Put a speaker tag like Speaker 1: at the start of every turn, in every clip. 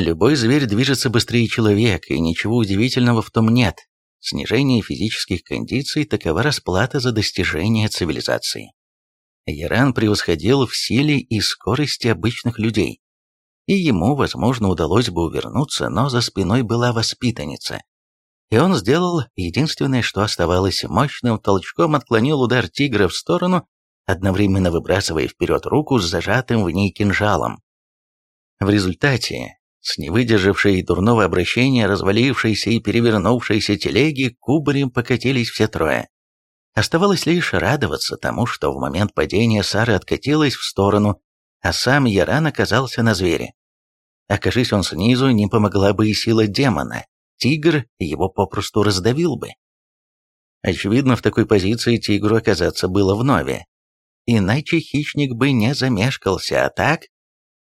Speaker 1: Любой зверь движется быстрее человека, и ничего удивительного в том нет. Снижение физических кондиций – такова расплата за достижение цивилизации. Яран превосходил в силе и скорости обычных людей. И ему, возможно, удалось бы увернуться, но за спиной была воспитанница. И он сделал единственное, что оставалось, мощным толчком отклонил удар тигра в сторону, одновременно выбрасывая вперед руку с зажатым в ней кинжалом. В результате, с невыдержавшей дурного обращения, развалившейся и перевернувшейся телеги, кубарем покатились все трое. Оставалось лишь радоваться тому, что в момент падения Сара откатилась в сторону, а сам Яран оказался на звере. Окажись он снизу, не помогла бы и сила демона. Тигр его попросту раздавил бы. Очевидно, в такой позиции тигру оказаться было вновь. Иначе хищник бы не замешкался, а так...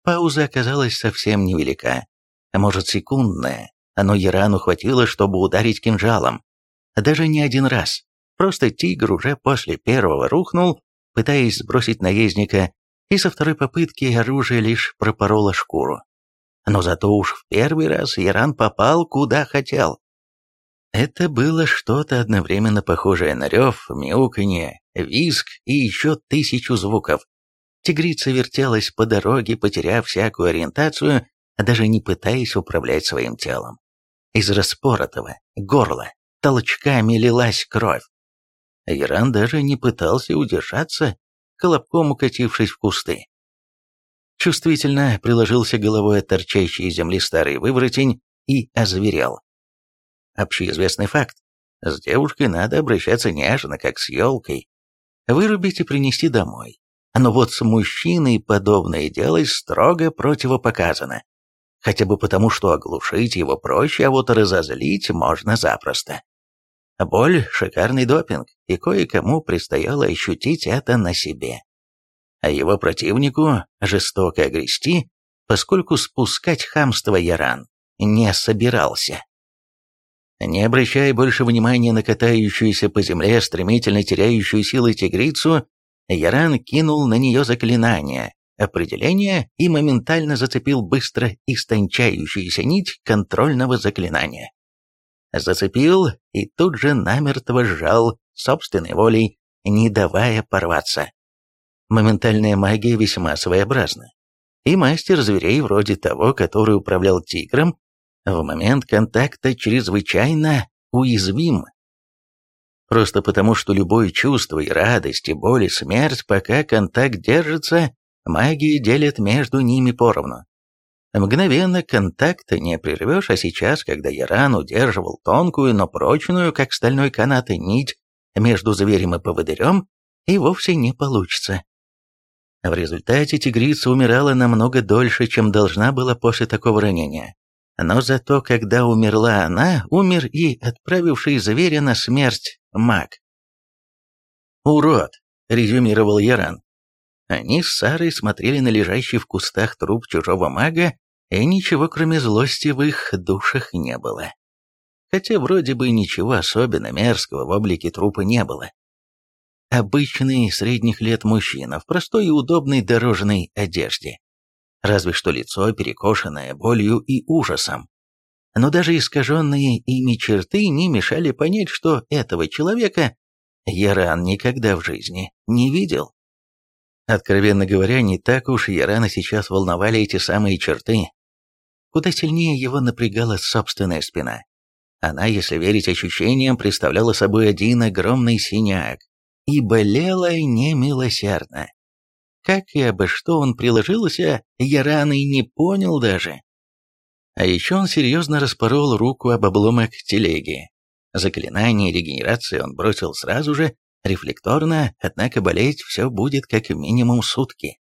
Speaker 1: Пауза оказалась совсем невелика, а может секундная, но Ярану хватило, чтобы ударить кинжалом. Даже не один раз. Просто тигр уже после первого рухнул, пытаясь сбросить наездника, и со второй попытки оружие лишь пропороло шкуру. Но зато уж в первый раз Яран попал куда хотел. Это было что-то одновременно похожее на рев, мяуканье, визг и еще тысячу звуков. Тигрица вертелась по дороге, потеряв всякую ориентацию, даже не пытаясь управлять своим телом. Из распоротого горла толчками лилась кровь. Иран даже не пытался удержаться, колобком укатившись в кусты. Чувствительно приложился головой от торчащей земли старый выворотень и озверел. Общеизвестный факт. С девушкой надо обращаться нежно, как с елкой. Вырубить и принести домой. Но вот с мужчиной подобное делать строго противопоказано. Хотя бы потому, что оглушить его проще, а вот разозлить можно запросто. Боль – шикарный допинг, и кое-кому предстояло ощутить это на себе. А его противнику жестоко огрести, поскольку спускать хамство Яран не собирался. Не обращая больше внимания на катающуюся по земле, стремительно теряющую силы тигрицу, Яран кинул на нее заклинание, определение и моментально зацепил быстро истончающуюся нить контрольного заклинания зацепил и тут же намертво сжал собственной волей, не давая порваться. Моментальная магия весьма своеобразна. И мастер зверей вроде того, который управлял тигром, в момент контакта чрезвычайно уязвим. Просто потому, что любое чувство и радость, и боль, и смерть, пока контакт держится, магию делят между ними поровну. Мгновенно контакта не прервешь, а сейчас, когда Яран удерживал тонкую, но прочную, как стальной канат, и нить между зверем и поводырем, и вовсе не получится. В результате тигрица умирала намного дольше, чем должна была после такого ранения. Но зато, когда умерла она, умер и отправивший зверя на смерть маг. «Урод!» — резюмировал Яран. Они с Сарой смотрели на лежащий в кустах труп чужого мага и ничего кроме злости в их душах не было. Хотя вроде бы ничего особенно мерзкого в облике трупа не было. Обычный средних лет мужчина в простой и удобной дорожной одежде. Разве что лицо, перекошенное болью и ужасом. Но даже искаженные ими черты не мешали понять, что этого человека Яран никогда в жизни не видел. Откровенно говоря, не так уж Ярана сейчас волновали эти самые черты, Куда сильнее его напрягала собственная спина. Она, если верить ощущениям, представляла собой один огромный синяк и болела немилосердно. Как и обо что он приложился, я рано и не понял даже. А еще он серьезно распорол руку об обломок телеги. Заклинание регенерации он бросил сразу же, рефлекторно, однако болеть все будет как минимум сутки.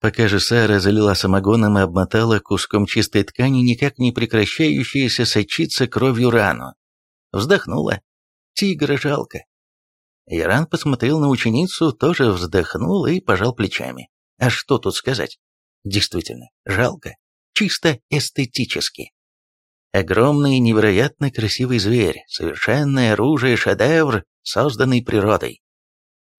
Speaker 1: Пока же Сара залила самогоном и обмотала куском чистой ткани никак не прекращающуюся сочиться кровью рану. Вздохнула. Тигра жалко. Иран посмотрел на ученицу, тоже вздохнул и пожал плечами. А что тут сказать? Действительно, жалко. Чисто эстетически. Огромный невероятно красивый зверь, совершенное оружие, шедевр, созданный природой.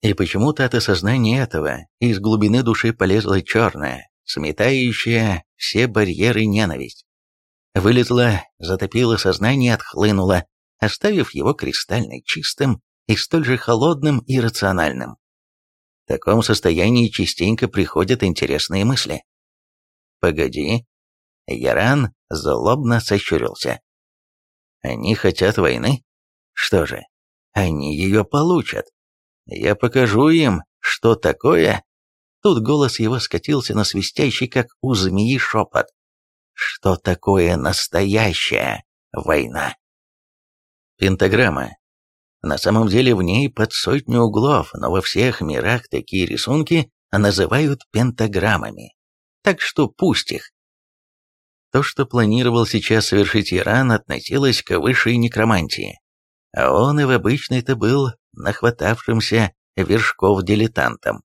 Speaker 1: И почему-то от осознания этого из глубины души полезла черная, сметающая все барьеры ненависть. вылезла, затопила сознание отхлынула, оставив его кристально чистым и столь же холодным и рациональным. В таком состоянии частенько приходят интересные мысли. «Погоди». Яран злобно сощурился. «Они хотят войны? Что же, они ее получат. Я покажу им, что такое...» Тут голос его скатился на свистящий, как у змеи, шепот. «Что такое настоящая война?» Пентаграмма. На самом деле в ней под сотню углов, но во всех мирах такие рисунки называют пентаграммами. Так что пусть их. То, что планировал сейчас совершить Иран, относилось к высшей некромантии. А он и в обычной-то был нахватавшимся вершков-дилетантом.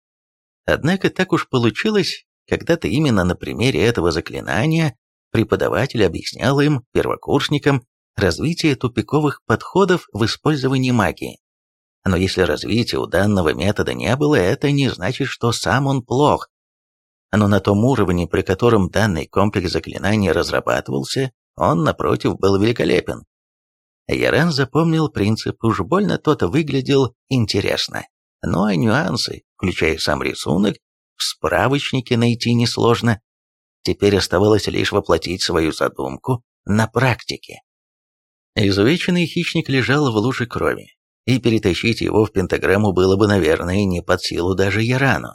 Speaker 1: Однако так уж получилось, когда-то именно на примере этого заклинания преподаватель объяснял им, первокурсникам, развитие тупиковых подходов в использовании магии. Но если развития у данного метода не было, это не значит, что сам он плох. Но на том уровне, при котором данный комплекс заклинаний разрабатывался, он, напротив, был великолепен. Яран запомнил принцип, уж больно тот выглядел интересно. Ну а нюансы, включая сам рисунок, в справочнике найти несложно. Теперь оставалось лишь воплотить свою задумку на практике. Изувеченный хищник лежал в луже крови, и перетащить его в пентаграмму было бы, наверное, не под силу даже Ярану.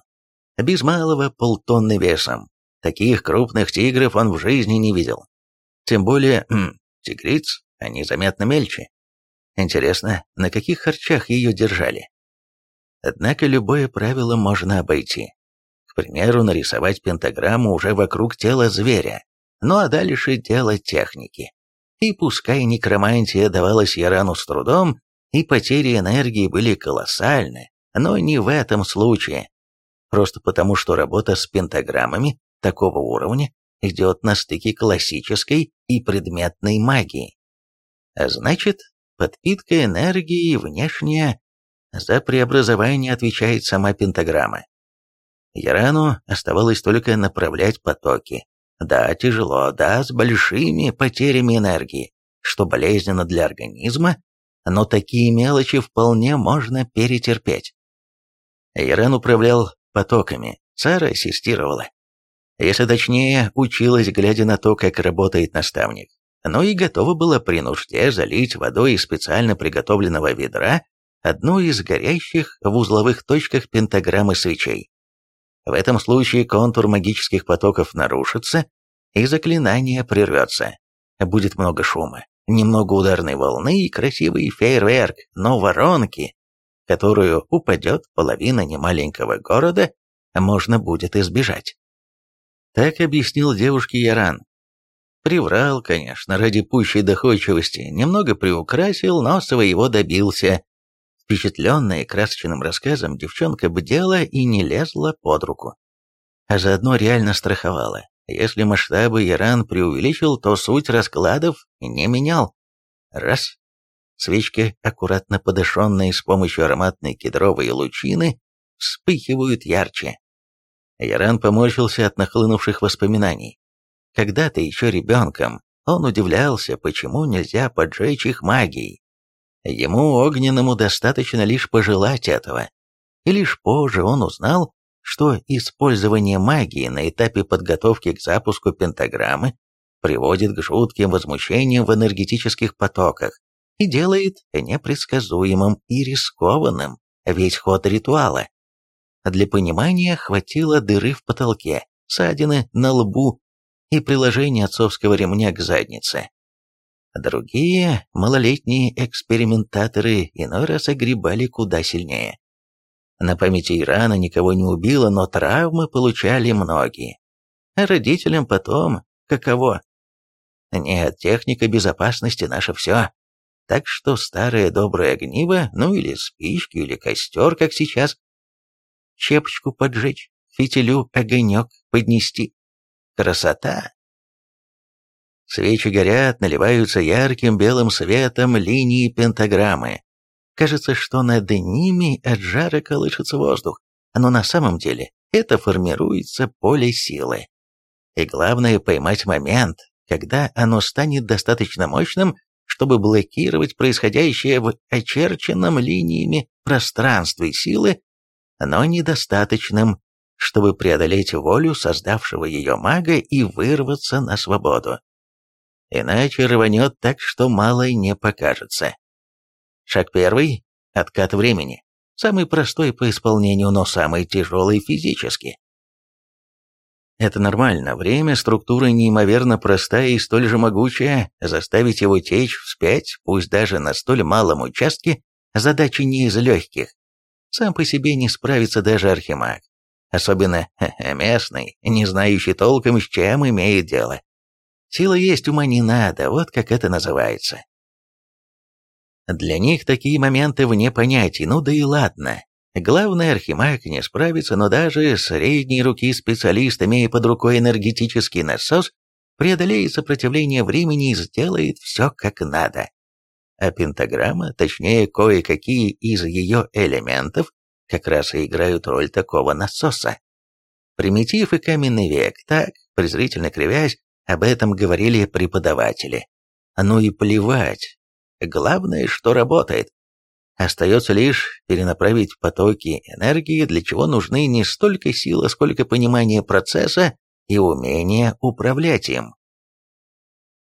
Speaker 1: Без малого полтонны весом. Таких крупных тигров он в жизни не видел. Тем более, тигриц, они заметно мельче. Интересно, на каких харчах ее держали? Однако любое правило можно обойти. К примеру, нарисовать пентаграмму уже вокруг тела зверя. Ну а дальше дело техники. И пускай некромантия давалась Ярану с трудом, и потери энергии были колоссальны, но не в этом случае. Просто потому, что работа с пентаграммами такого уровня идет на стыке классической и предметной магии. А значит, подпитка энергии внешняя за преобразование отвечает сама пентаграмма. Ярану оставалось только направлять потоки, да, тяжело, да, с большими потерями энергии, что болезненно для организма, но такие мелочи вполне можно перетерпеть. Ирен управлял потоками, Цара ассистировала. Если точнее, училась, глядя на то, как работает наставник. Но и готова была при нужде залить водой из специально приготовленного ведра одну из горящих в узловых точках пентаграммы свечей. В этом случае контур магических потоков нарушится, и заклинание прервется. Будет много шума, немного ударной волны и красивый фейерверк, но воронки, которую упадет половина немаленького города, можно будет избежать. Так объяснил девушке Яран. Приврал, конечно, ради пущей доходчивости, немного приукрасил, но своего добился. Впечатленная красочным рассказом, девчонка бдела и не лезла под руку. А заодно реально страховала. Если масштабы Иран преувеличил, то суть раскладов не менял. Раз. Свечки, аккуратно подошенные с помощью ароматной кедровой лучины, вспыхивают ярче. Яран поморщился от нахлынувших воспоминаний. Когда-то еще ребенком он удивлялся, почему нельзя поджечь их магией. Ему, огненному, достаточно лишь пожелать этого. И лишь позже он узнал, что использование магии на этапе подготовки к запуску пентаграммы приводит к жутким возмущениям в энергетических потоках и делает непредсказуемым и рискованным весь ход ритуала. Для понимания хватило дыры в потолке, ссадины на лбу и приложения отцовского ремня к заднице. Другие малолетние экспериментаторы иной раз огребали куда сильнее. На памяти Ирана никого не убило, но травмы получали многие. А родителям потом каково? Нет, техника безопасности наше все. Так что старое доброе огниво, ну или спички, или костер, как сейчас. Чепочку поджечь, фитилю огонек поднести. Красота! Свечи горят, наливаются ярким белым светом линии пентаграммы. Кажется, что над ними от жара колышется воздух, но на самом деле это формируется поле силы. И главное поймать момент, когда оно станет достаточно мощным, чтобы блокировать происходящее в очерченном линиями пространстве силы, но недостаточным, чтобы преодолеть волю создавшего ее мага и вырваться на свободу. Иначе рванет так, что малое не покажется. Шаг первый – откат времени. Самый простой по исполнению, но самый тяжелый физически. Это нормально, время, структура неимоверно простая и столь же могучая, заставить его течь вспять, пусть даже на столь малом участке, задача не из легких. Сам по себе не справится даже архимаг, особенно местный, не знающий толком, с чем имеет дело. Сила есть, ума не надо, вот как это называется. Для них такие моменты вне понятий, ну да и ладно. Главный архимаг не справится, но даже средней руки специалист, имея под рукой энергетический насос, преодолеет сопротивление времени и сделает все как надо. А пентаграмма, точнее кое-какие из ее элементов, как раз и играют роль такого насоса. Примитив и каменный век, так, презрительно кривясь, об этом говорили преподаватели. Ну и плевать. Главное, что работает. Остается лишь перенаправить потоки энергии, для чего нужны не столько сила, сколько понимание процесса и умение управлять им.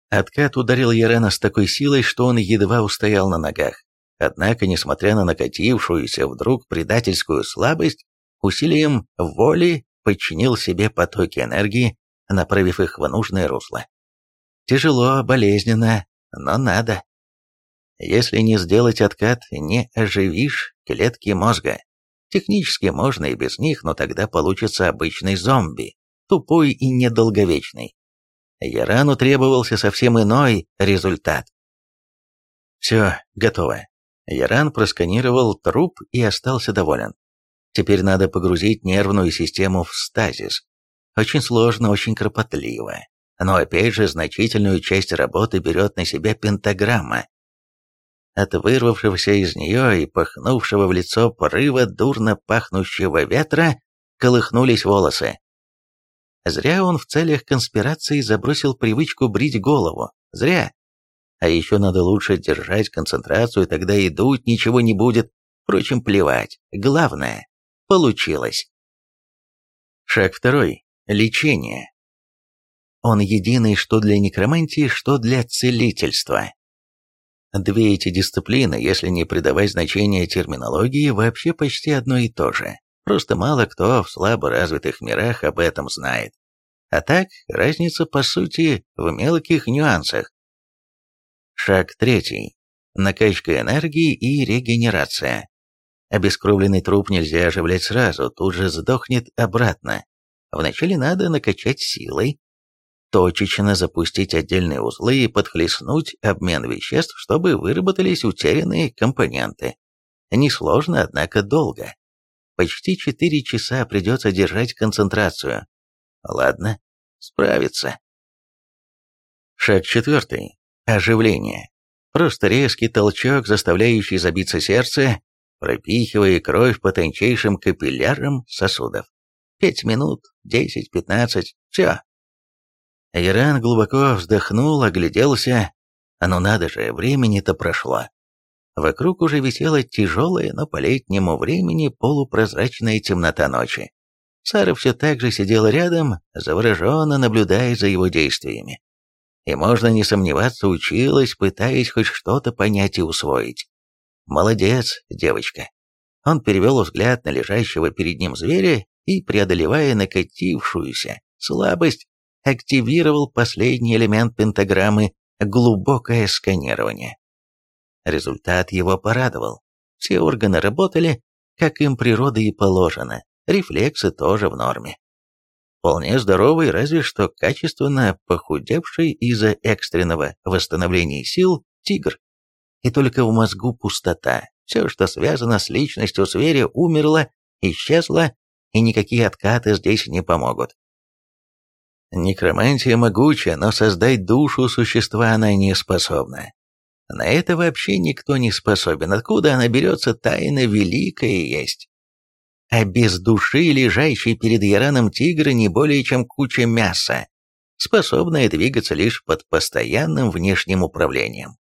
Speaker 1: Откат ударил Ярена с такой силой, что он едва устоял на ногах. Однако, несмотря на накатившуюся вдруг предательскую слабость, усилием воли подчинил себе потоки энергии, направив их в нужное русло. Тяжело, болезненно, но надо. Если не сделать откат, не оживишь клетки мозга. Технически можно и без них, но тогда получится обычный зомби, тупой и недолговечный. Ярану требовался совсем иной результат. Все, готово. Яран просканировал труп и остался доволен. Теперь надо погрузить нервную систему в стазис. Очень сложно, очень кропотливо. Но опять же, значительную часть работы берет на себя пентаграмма, от вырвавшегося из нее и пахнувшего в лицо порыва дурно пахнущего ветра колыхнулись волосы. Зря он в целях конспирации забросил привычку брить голову. Зря. А еще надо лучше держать концентрацию, тогда и дуть ничего не будет. Впрочем, плевать. Главное, получилось. Шаг второй. Лечение. Он единый что для некромантии, что для целительства. Две эти дисциплины, если не придавать значения терминологии, вообще почти одно и то же. Просто мало кто в слабо развитых мирах об этом знает. А так, разница по сути в мелких нюансах. Шаг третий. Накачка энергии и регенерация. Обескровленный труп нельзя оживлять сразу, тут же сдохнет обратно. Вначале надо накачать силой, точечно запустить отдельные узлы и подхлестнуть обмен веществ, чтобы выработались утерянные компоненты. Несложно, однако долго. Почти 4 часа придется держать концентрацию. Ладно, справится. Шаг четвертый. Оживление. Просто резкий толчок, заставляющий забиться сердце, пропихивая кровь по тончайшим капиллярам сосудов. Пять минут, десять, пятнадцать, все, Иран глубоко вздохнул, огляделся. Ну надо же, времени-то прошло. Вокруг уже висела тяжелая, но по летнему времени полупрозрачная темнота ночи. Сара все так же сидела рядом, завороженно наблюдая за его действиями. И можно не сомневаться, училась, пытаясь хоть что-то понять и усвоить. Молодец, девочка. Он перевел взгляд на лежащего перед ним зверя и, преодолевая накатившуюся слабость, активировал последний элемент пентаграммы – глубокое сканирование. Результат его порадовал. Все органы работали, как им природа и положено, рефлексы тоже в норме. Вполне здоровый, разве что качественно похудевший из-за экстренного восстановления сил тигр. И только в мозгу пустота. Все, что связано с личностью зверя, умерло, исчезло, и никакие откаты здесь не помогут. Некромантия могуча, но создать душу существа она не способна. На это вообще никто не способен. Откуда она берется, тайна великая есть. А без души, лежащей перед Яраном тигра, не более чем куча мяса. способная двигаться лишь под постоянным внешним управлением.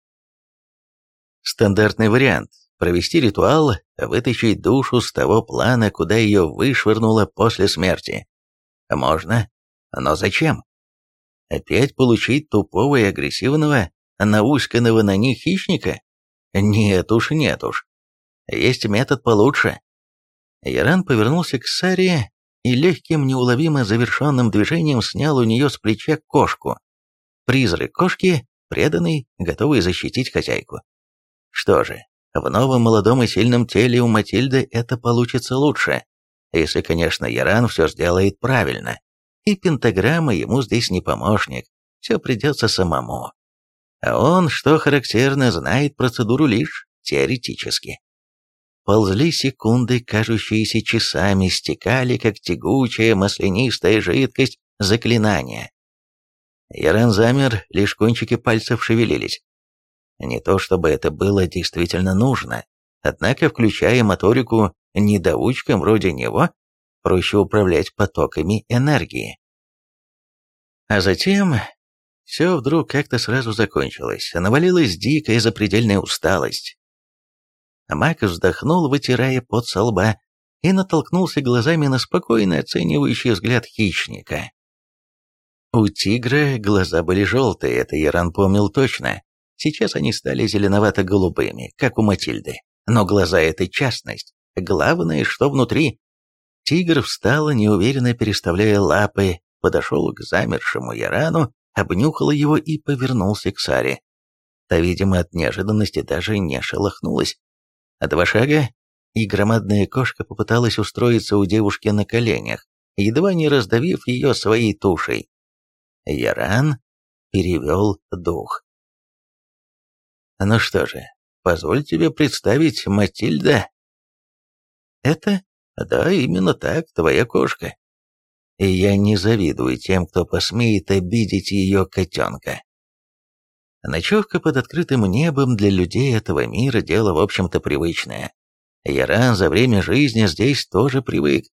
Speaker 1: Стандартный вариант – провести ритуал, вытащить душу с того плана, куда ее вышвырнуло после смерти. Можно, но зачем? Опять получить тупого и агрессивного, науськанного на них хищника? Нет уж, нет уж. Есть метод получше. Яран повернулся к Саре и легким, неуловимо завершенным движением снял у нее с плеча кошку. Призрак кошки, преданный, готовый защитить хозяйку. Что же, в новом молодом и сильном теле у Матильды это получится лучше, если, конечно, Яран все сделает правильно. И пентаграмма ему здесь не помощник, все придется самому. А он, что характерно, знает процедуру лишь теоретически. Ползли секунды, кажущиеся часами, стекали, как тягучая маслянистая жидкость заклинания. Яран замер, лишь кончики пальцев шевелились. Не то чтобы это было действительно нужно, однако, включая моторику недоучкам вроде него, проще управлять потоками энергии. А затем все вдруг как-то сразу закончилось, навалилась дикая запредельная усталость. Мак вздохнул, вытирая пот со лба, и натолкнулся глазами на спокойно оценивающий взгляд хищника. У тигра глаза были желтые, это Яран помнил точно. Сейчас они стали зеленовато-голубыми, как у Матильды. Но глаза — это частность. Главное, что внутри. Тигр встал, неуверенно переставляя лапы, подошел к замершему Ярану, обнюхал его и повернулся к Саре. Та, видимо, от неожиданности даже не шелохнулась. А два шага, и громадная кошка попыталась устроиться у девушки на коленях, едва не раздавив ее своей тушей. Яран перевел дух. «Ну что же, позволь тебе представить, Матильда». «Это? Да, именно так, твоя кошка. И я не завидую тем, кто посмеет обидеть ее котенка». Ночевка под открытым небом для людей этого мира – дело, в общем-то, привычное. Яран за время жизни здесь тоже привык.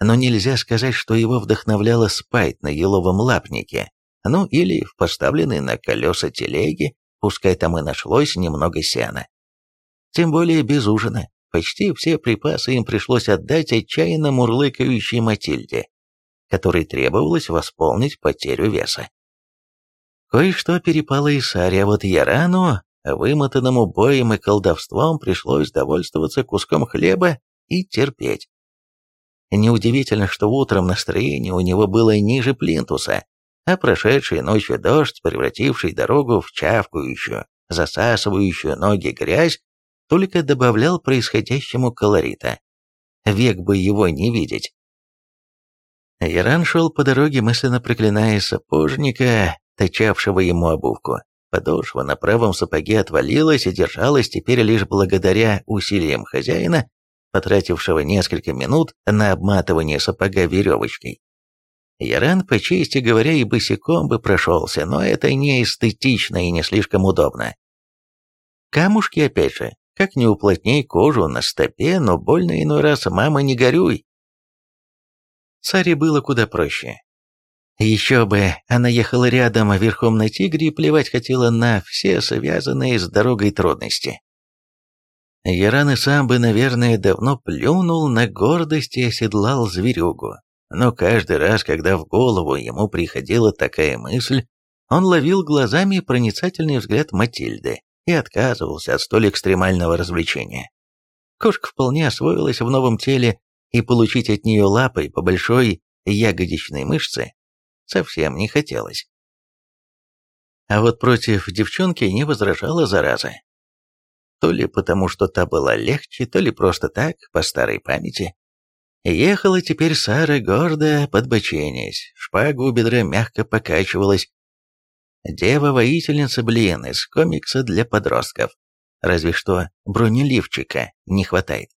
Speaker 1: Но нельзя сказать, что его вдохновляло спать на еловом лапнике, ну или в поставленной на колеса телеге, пускай там и нашлось немного сена. Тем более без ужина. Почти все припасы им пришлось отдать отчаянно мурлыкающей Матильде, которой требовалось восполнить потерю веса. Кое-что перепало и Саре, а вот Ярану, вымотанному боем и колдовством, пришлось довольствоваться куском хлеба и терпеть. Неудивительно, что утром настроение у него было ниже плинтуса, а прошедший ночью дождь, превративший дорогу в чавкающую, засасывающую ноги грязь, только добавлял происходящему колорита. Век бы его не видеть. Яран шел по дороге, мысленно проклиная сапожника, точавшего ему обувку. Подошва на правом сапоге отвалилась и держалась теперь лишь благодаря усилиям хозяина, потратившего несколько минут на обматывание сапога веревочкой. Яран, по чести говоря, и босиком бы прошелся, но это не эстетично и не слишком удобно. Камушки, опять же, как не уплотней кожу на стопе, но больно иной раз, мама, не горюй. Царе было куда проще. Еще бы, она ехала рядом, верхом на тигре и плевать хотела на все связанные с дорогой трудности. Яран и сам бы, наверное, давно плюнул на гордость и оседлал зверюгу. Но каждый раз, когда в голову ему приходила такая мысль, он ловил глазами проницательный взгляд Матильды и отказывался от столь экстремального развлечения. Кошка вполне освоилась в новом теле, и получить от нее лапой по большой ягодичной мышце совсем не хотелось. А вот против девчонки не возражала зараза. То ли потому, что та была легче, то ли просто так, по старой памяти. Ехала теперь Сара гордо, подбоченясь, шпага у бедра мягко покачивалась. Дева-воительница, блин, из комикса для подростков. Разве что бронеливчика не хватает.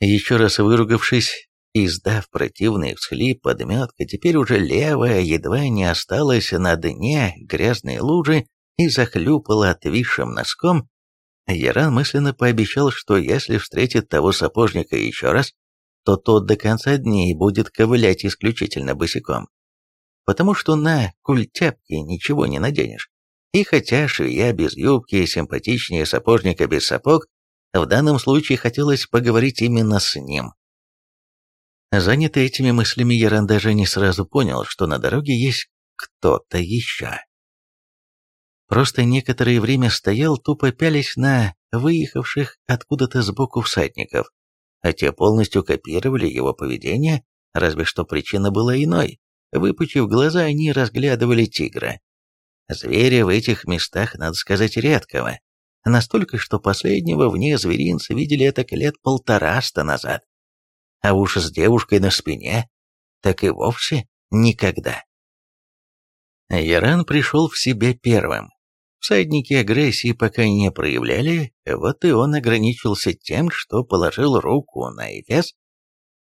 Speaker 1: Еще раз выругавшись, Издав противный всхлип, подметка, теперь уже левая, едва не осталась на дне грязной лужи и захлюпала отвисшим носком, Яран мысленно пообещал, что если встретит того сапожника еще раз, то тот до конца дней будет ковылять исключительно босиком. потому что на культяпке ничего не наденешь. И хотя швея без юбки симпатичнее сапожника без сапог, в данном случае хотелось поговорить именно с ним. Занятый этими мыслями, Яран даже не сразу понял, что на дороге есть кто-то еще. Просто некоторое время стоял, тупо пялись на выехавших откуда-то сбоку всадников, а те полностью копировали его поведение, разве что причина была иной. Выпучив глаза, они разглядывали тигра. Зверя в этих местах, надо сказать, редкого. Настолько, что последнего вне зверинца видели это лет полтораста назад. А уж с девушкой на спине, так и вовсе никогда. Яран пришел в себя первым. Всадники агрессии пока не проявляли, вот и он ограничился тем, что положил руку на Эфес.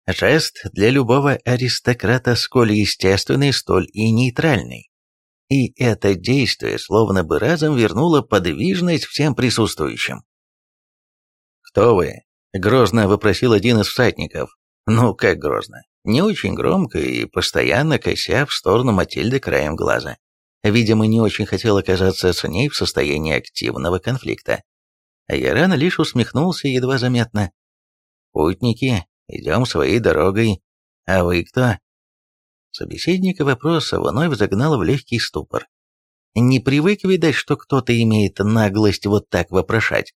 Speaker 1: Жест для любого аристократа сколь естественный, столь и нейтральный. И это действие словно бы разом вернуло подвижность всем присутствующим. «Кто вы?» — грозно вопросил один из всадников. Ну, как грозно. Не очень громко и постоянно кося в сторону Матильды краем глаза. Видимо, не очень хотел оказаться с ней в состоянии активного конфликта. Яран лишь усмехнулся едва заметно. «Путники, идем своей дорогой. А вы кто?» Собеседника вопрос вновь загнал в легкий ступор. Не привык, видать, что кто-то имеет наглость вот так вопрошать.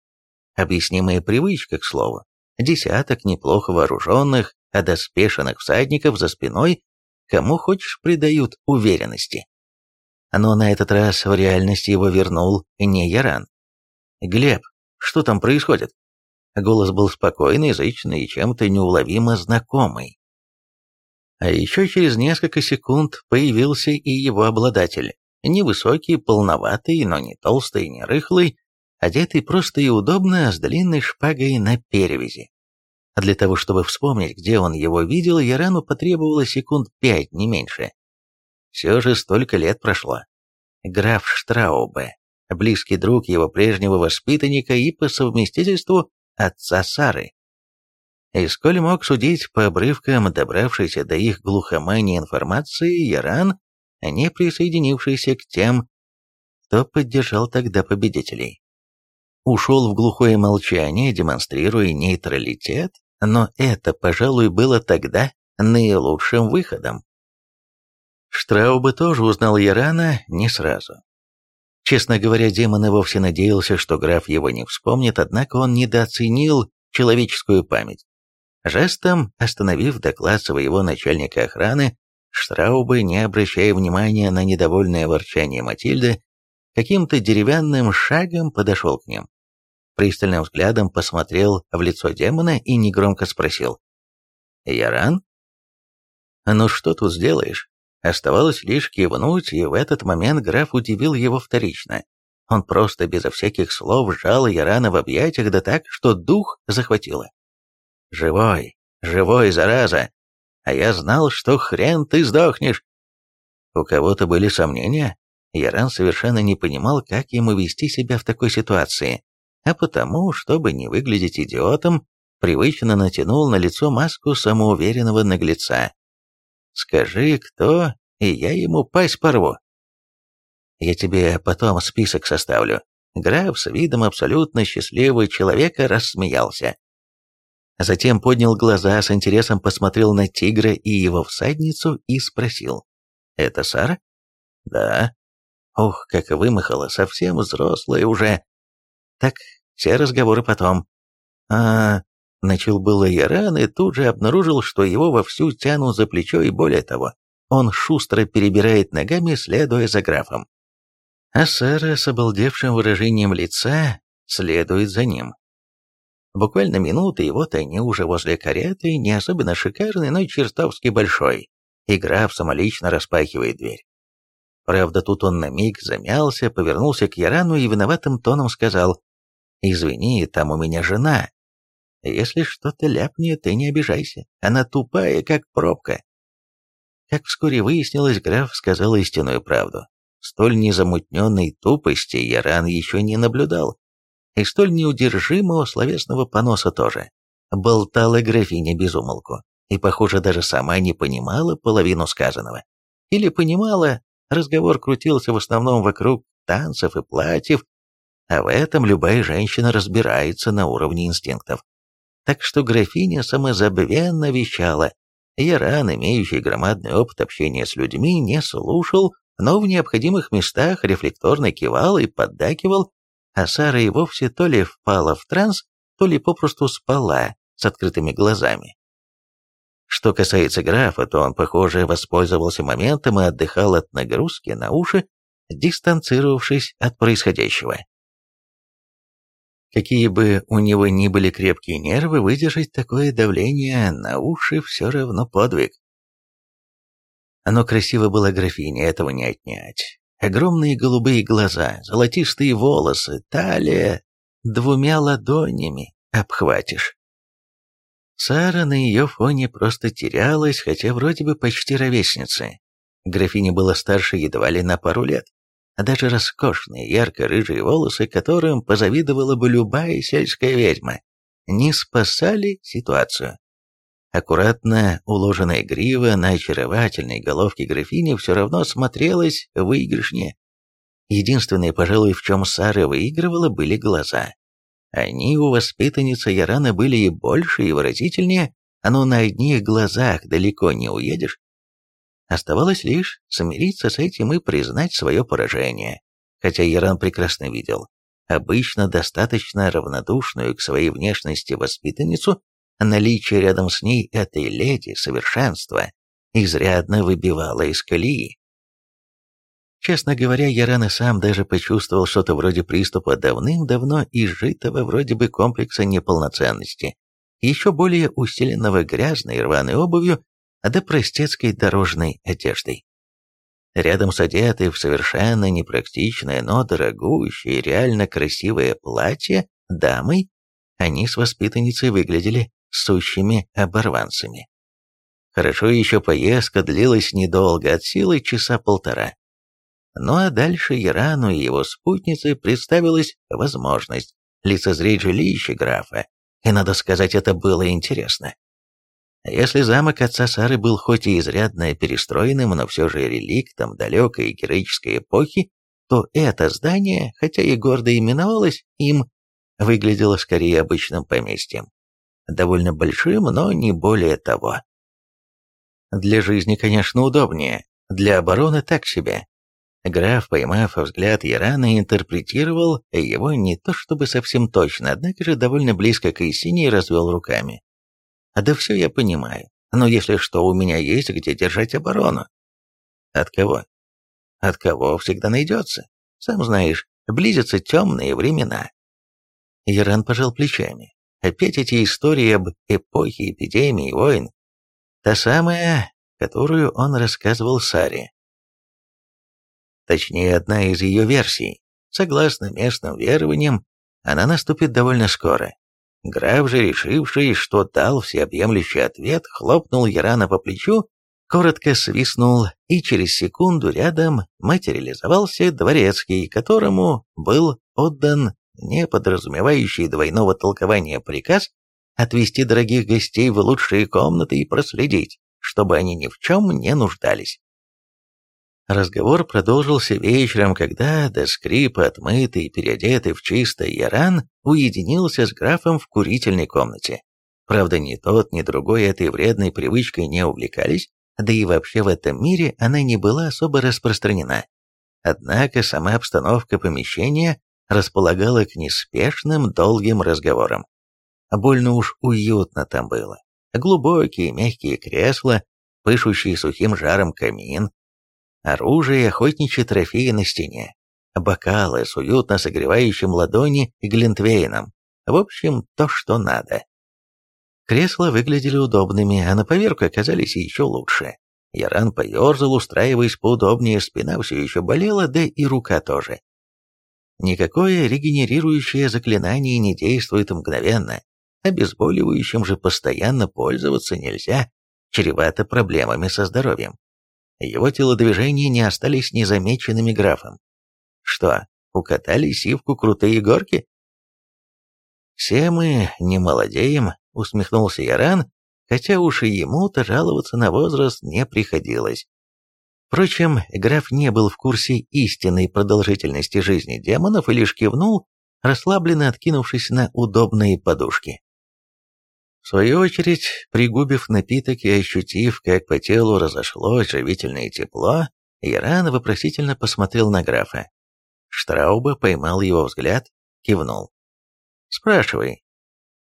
Speaker 1: Объяснимая привычка, к слову. Десяток неплохо вооруженных, одоспешенных всадников за спиной, кому хочешь придают уверенности. Но на этот раз в реальности его вернул не Яран. «Глеб, что там происходит?» Голос был спокойный, язычный и чем-то неуловимо знакомый. А еще через несколько секунд появился и его обладатель. Невысокий, полноватый, но не толстый, не рыхлый, одетый просто и удобно, с длинной шпагой на перевязи. Для того, чтобы вспомнить, где он его видел, Ярану потребовалось секунд пять, не меньше. Все же столько лет прошло. Граф Штраубе, близкий друг его прежнего воспитанника и по совместительству отца Сары. И сколь мог судить по обрывкам добравшейся до их глухомании информации, Яран, не присоединившийся к тем, кто поддержал тогда победителей. Ушел в глухое молчание, демонстрируя нейтралитет, но это, пожалуй, было тогда наилучшим выходом. Штрауба тоже узнал Ярана не сразу. Честно говоря, демон и вовсе надеялся, что граф его не вспомнит, однако он недооценил человеческую память. Жестом, остановив доклад своего начальника охраны, Штрауба, не обращая внимания на недовольное ворчание Матильды, каким-то деревянным шагом подошел к ним. Пристальным взглядом посмотрел в лицо демона и негромко спросил. «Яран?» «Ну что тут сделаешь?» Оставалось лишь кивнуть, и в этот момент граф удивил его вторично. Он просто безо всяких слов сжал Ярана в объятиях, да так, что дух захватило. «Живой, живой, зараза! А я знал, что хрен ты сдохнешь!» У кого-то были сомнения. Яран совершенно не понимал, как ему вести себя в такой ситуации, а потому, чтобы не выглядеть идиотом, привычно натянул на лицо маску самоуверенного наглеца. Скажи, кто, и я ему пасть порву. Я тебе потом список составлю. Граф с видом абсолютно счастливого человека рассмеялся. Затем поднял глаза, с интересом посмотрел на тигра и его всадницу и спросил. «Это Сара?» «Да». Ух, как вымахала, совсем взрослая уже. Так, все разговоры потом. А, Начал было Яран и тут же обнаружил, что его вовсю тянут за плечо и более того, он шустро перебирает ногами, следуя за графом. А Сара с обалдевшим выражением лица следует за ним. Буквально минуты, и вот они уже возле кареты, не особенно шикарный, но чертовски большой, и граф самолично распахивает дверь. Правда, тут он на миг замялся, повернулся к Ярану и виноватым тоном сказал, «Извини, там у меня жена, если что-то ляпнет, ты не обижайся. Она тупая, как пробка. Как вскоре выяснилось, граф сказал истинную правду. Столь незамутненной тупости Яран еще не наблюдал. И столь неудержимого словесного поноса тоже. Болтала графиня безумолку. И, похоже, даже сама не понимала половину сказанного. или понимала, разговор крутился в основном вокруг танцев и платьев, а в этом любая женщина разбирается на уровне инстинктов. Так что графиня самозабвенно вещала. Яран, имеющий громадный опыт общения с людьми, не слушал, но в необходимых местах рефлекторно кивал и поддакивал, а Сара и вовсе то ли впала в транс, то ли попросту спала с открытыми глазами. Что касается графа, то он, похоже, воспользовался моментом и отдыхал от нагрузки на уши, дистанцировавшись от происходящего. Какие бы у него ни были крепкие нервы, выдержать такое давление на уши все равно подвиг. Оно красиво было графине, этого не отнять. Огромные голубые глаза, золотистые волосы, талия двумя ладонями обхватишь. Сара на ее фоне просто терялась, хотя вроде бы почти ровесница. Графиня была старше едва ли на пару лет. А даже роскошные ярко-рыжие волосы, которым позавидовала бы любая сельская ведьма, не спасали ситуацию. Аккуратно уложенная грива на очаровательной головке графини все равно смотрелась выигрышнее. Единственное, пожалуй, в чем Сара выигрывала, были глаза. Они у воспитанницы Ярана были и больше, и выразительнее, но на одних глазах далеко не уедешь. Оставалось лишь смириться с этим и признать свое поражение, хотя Яран прекрасно видел. Обычно достаточно равнодушную к своей внешности воспитанницу, наличие рядом с ней этой леди совершенства изрядно выбивало из колеи. Честно говоря, Яран и сам даже почувствовал что-то вроде приступа давным-давно изжитого вроде бы комплекса неполноценности, еще более усиленного грязной рваной обувью, да простецкой дорожной одеждой. Рядом с одетой в совершенно непрактичное, но дорогущее и реально красивое платье дамой, они с воспитанницей выглядели сущими оборванцами. Хорошо еще поездка длилась недолго, от силы часа полтора. Ну а дальше Ирану и его спутнице представилась возможность лицезреть жилище графа, и, надо сказать, это было интересно. Если замок отца Сары был хоть и изрядно перестроенным, но все же реликтом далекой героической эпохи, то это здание, хотя и гордо именовалось им, выглядело скорее обычным поместьем. Довольно большим, но не более того. Для жизни, конечно, удобнее, для обороны так себе, Граф, поймав взгляд Ярана, интерпретировал его не то чтобы совсем точно, однако же довольно близко к истине и развел руками. «А «Да все я понимаю, но если что, у меня есть где держать оборону». «От кого?» «От кого всегда найдется. Сам знаешь, близятся темные времена». Яран пожал плечами. Опять эти истории об эпохе эпидемии и войн. Та самая, которую он рассказывал Саре. Точнее, одна из ее версий. Согласно местным верованиям, она наступит довольно скоро. Граф же, решивший, что дал всеобъемлющий ответ, хлопнул Ярана по плечу, коротко свистнул, и через секунду рядом материализовался дворецкий, которому был отдан не подразумевающий двойного толкования приказ отвести дорогих гостей в лучшие комнаты и проследить, чтобы они ни в чем не нуждались. Разговор продолжился вечером, когда, до скрипа отмытый и переодетый в чистый Яран, уединился с графом в курительной комнате. Правда, ни тот, ни другой этой вредной привычкой не увлекались, да и вообще в этом мире она не была особо распространена. Однако сама обстановка помещения располагала к неспешным, долгим разговорам. Больно уж уютно там было. Глубокие мягкие кресла, пышущий сухим жаром камин, оружие и охотничьи трофеи на стене, бокалы с уютно согревающим ладони глинтвейном. В общем, то, что надо. Кресла выглядели удобными, а на поверку оказались еще лучше. Яран поерзал, устраиваясь поудобнее, спина все еще болела, да и рука тоже. Никакое регенерирующее заклинание не действует мгновенно, обезболивающим же постоянно пользоваться нельзя, чревато проблемами со здоровьем. Его телодвижения не остались незамеченными графом. Что, укатали сивку крутые горки? «Все мы не молодеем», — усмехнулся Яран, хотя уж и ему-то жаловаться на возраст не приходилось. Впрочем, граф не был в курсе истинной продолжительности жизни демонов и лишь кивнул, расслабленно откинувшись на удобные подушки. В свою очередь, пригубив напиток и ощутив, как по телу разошлось живительное тепло, Иран вопросительно посмотрел на графа. Штрауба поймал его взгляд, кивнул. «Спрашивай».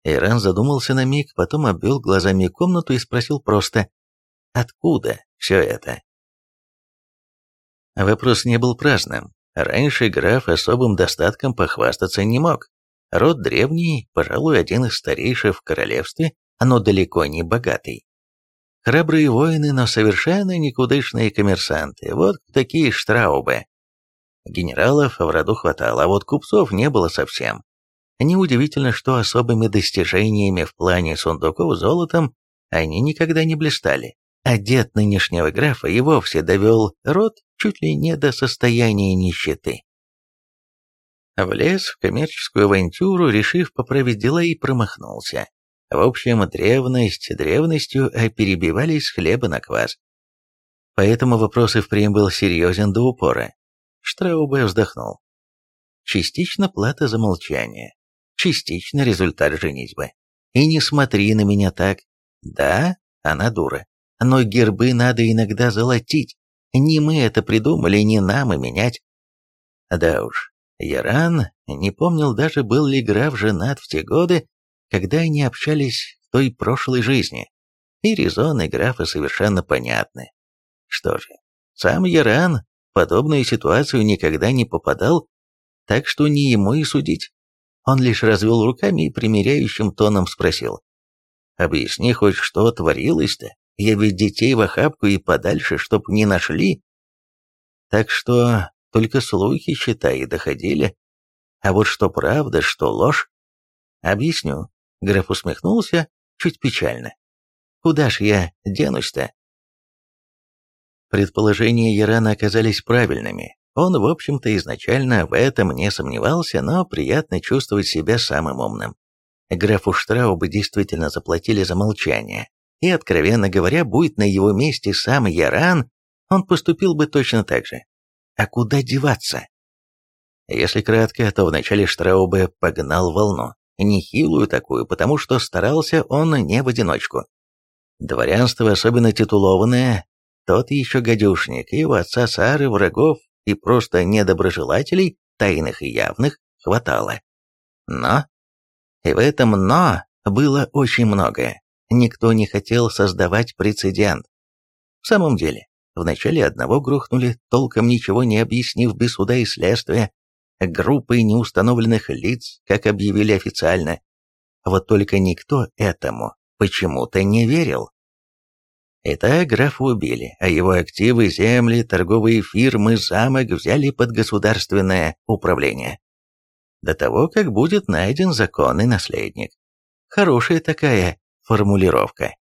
Speaker 1: Иран задумался на миг, потом обвел глазами комнату и спросил просто «Откуда все это?» Вопрос не был праздным. Раньше граф особым достатком похвастаться не мог. Род древний, пожалуй, один из старейших в королевстве, но далеко не богатый. Храбрые воины, но совершенно никудышные коммерсанты, вот такие штраубы. Генералов в роду хватало, а вот купцов не было совсем. Неудивительно, что особыми достижениями в плане сундуков золотом они никогда не блистали а дед нынешнего графа и вовсе довел род чуть ли не до состояния нищеты. Влез в коммерческую авантюру, решив поправить дела, и промахнулся. В общем, древность древностью, а перебивались хлеба на квас. Поэтому вопрос и впрямь был серьезен до упора. Штраубе вздохнул. Частично плата за молчание, частично результат женитьбы. И не смотри на меня так. Да, она дура. Но гербы надо иногда золотить. Не мы это придумали, не нам и менять. Да уж, Яран не помнил даже, был ли граф женат в те годы, когда они общались в той прошлой жизни. И резоны графа совершенно понятны. Что же, сам Яран в подобную ситуацию никогда не попадал, так что не ему и судить. Он лишь развел руками и примиряющим тоном спросил. «Объясни хоть, что творилось-то?» Я ведь детей в охапку и подальше, чтоб не нашли. Так что только слухи, считай, и доходили. А вот что правда, что ложь, объясню. Граф усмехнулся, чуть печально. Куда ж я денусь-то? Предположения Ярана оказались правильными. Он, в общем-то, изначально в этом не сомневался, но приятно чувствовать себя самым умным. Графу Штраубу действительно заплатили за молчание, и, откровенно говоря, будет на его месте сам Яран, он поступил бы точно так же. А куда деваться? Если кратко, то вначале Штраубе погнал волну, нехилую такую, потому что старался он не в одиночку. Дворянство, особенно титулованное, тот еще гадюшник, и у отца Сары врагов и просто недоброжелателей, тайных и явных, хватало. Но, и в этом «но» было очень многое. Никто не хотел создавать прецедент. В самом деле, вначале одного грохнули, толком ничего не объяснив без суда и следствия, группой неустановленных лиц, как объявили официально. Вот только никто этому почему-то не верил. Итак, графа убили, а его активы, земли, торговые фирмы, замок взяли под государственное управление. До того, как будет найден законный наследник. Хорошая такая формулировка.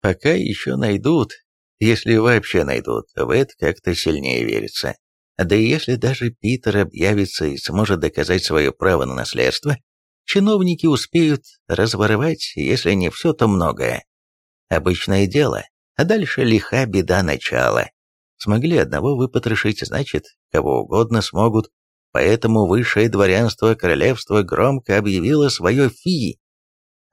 Speaker 1: Пока еще найдут, если вообще найдут, в это как-то сильнее верится. Да и если даже Питер объявится и сможет доказать свое право на наследство, чиновники успеют разворовать, если не все, то многое. Обычное дело, а дальше лиха беда начала. Смогли одного выпотрошить, значит, кого угодно смогут, поэтому высшее дворянство королевства громко объявило свое фи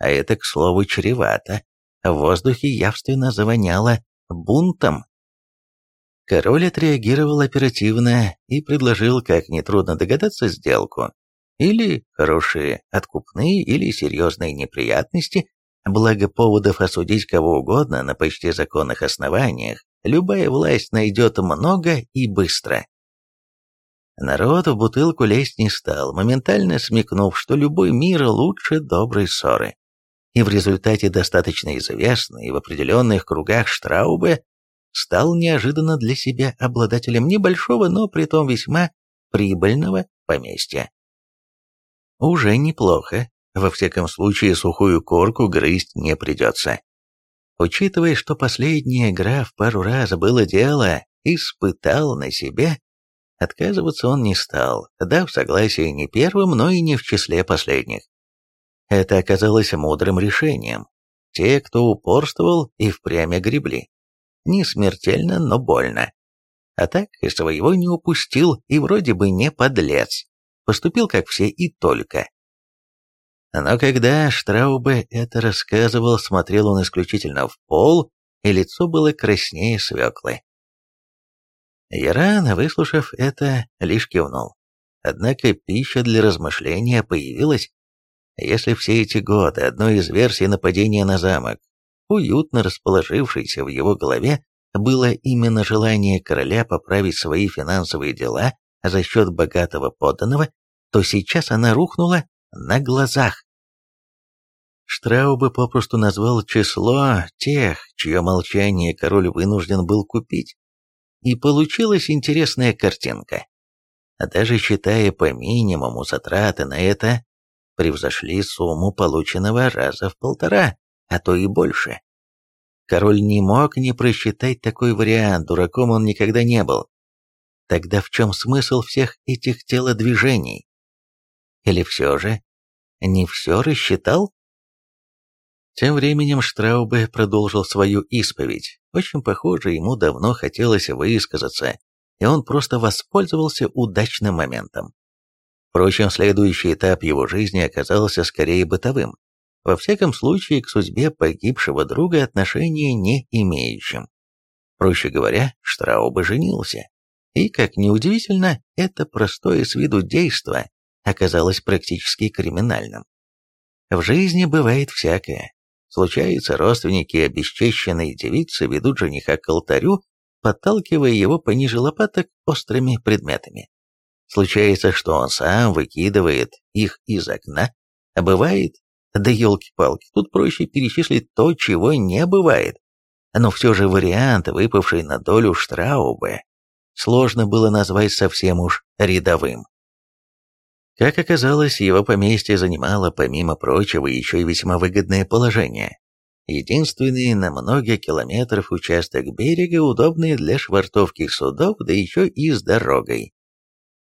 Speaker 1: а это, к слову, чревато. В воздухе явственно завоняло бунтом. Король отреагировал оперативно и предложил, как нетрудно догадаться, сделку. Или хорошие откупные, или серьезные неприятности, благо поводов осудить кого угодно на почти законных основаниях, любая власть найдет много и быстро. Народ в бутылку лезть не стал, моментально смекнув, что любой мир лучше доброй ссоры и в результате достаточно известный в определенных кругах Штраубе стал неожиданно для себя обладателем небольшого, но притом весьма прибыльного поместья. Уже неплохо, во всяком случае сухую корку грызть не придется. Учитывая, что последний граф пару раз было дело, испытал на себе, отказываться он не стал, дав согласие не первым, но и не в числе последних. Это оказалось мудрым решением. Те, кто упорствовал, и впрямь гребли. Не смертельно, но больно. А так и своего не упустил, и вроде бы не подлец. Поступил как все и только. Но когда Штраубе это рассказывал, смотрел он исключительно в пол, и лицо было краснее свеклы. Яран, выслушав это, лишь кивнул. Однако пища для размышления появилась. Если все эти годы одной из версий нападения на замок, уютно расположившейся в его голове, было именно желание короля поправить свои финансовые дела за счет богатого подданного, то сейчас она рухнула на глазах. Штраубе попросту назвал число тех, чье молчание король вынужден был купить. И получилась интересная картинка. Даже считая по минимуму затраты на это, превзошли сумму полученного раза в полтора, а то и больше. Король не мог не просчитать такой вариант, дураком он никогда не был. Тогда в чем смысл всех этих телодвижений? Или все же не все рассчитал? Тем временем Штраубе продолжил свою исповедь. Очень похоже, ему давно хотелось высказаться, и он просто воспользовался удачным моментом. Впрочем, следующий этап его жизни оказался скорее бытовым. Во всяком случае, к судьбе погибшего друга отношения не имеющим. Проще говоря, Штраубе женился. И, как неудивительно, это простое с виду действо оказалось практически криминальным. В жизни бывает всякое. Случается, родственники обесчещенной девицы ведут жениха к алтарю, подталкивая его пониже лопаток острыми предметами. Случается, что он сам выкидывает их из окна, а бывает, да елки-палки, тут проще перечислить то, чего не бывает. Но все же вариант, выпавший на долю Штраубе, сложно было назвать совсем уж рядовым. Как оказалось, его поместье занимало, помимо прочего, еще и весьма выгодное положение. Единственный на много километров участок берега, удобный для швартовки судов, да еще и с дорогой.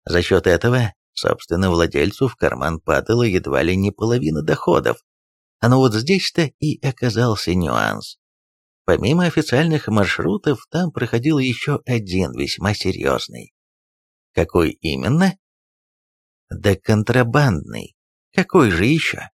Speaker 1: За счет этого, собственно, владельцу в карман падала едва ли не половина доходов. Но вот здесь-то и оказался нюанс. Помимо официальных маршрутов, там проходил еще один весьма серьезный. Какой именно? Да контрабандный. Какой же еще?